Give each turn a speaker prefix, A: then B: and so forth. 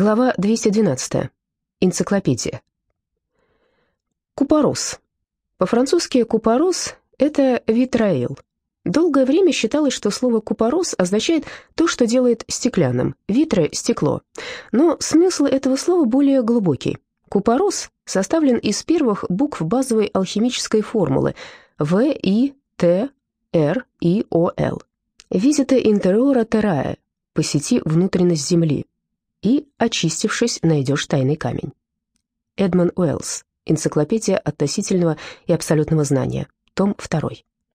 A: Глава 212. Энциклопедия. Купорос. По-французски купорос – это витраил. Долгое время считалось, что слово «купорос» означает то, что делает стеклянным, витре – стекло. Но смысл этого слова более глубокий. Купорос составлен из первых букв базовой алхимической формулы В, И, Т, Р, И, О, Л. Визите интериора террае – посети внутренность Земли и, очистившись, найдешь тайный камень. Эдмон Уэллс. Энциклопедия относительного и абсолютного знания. Том 2.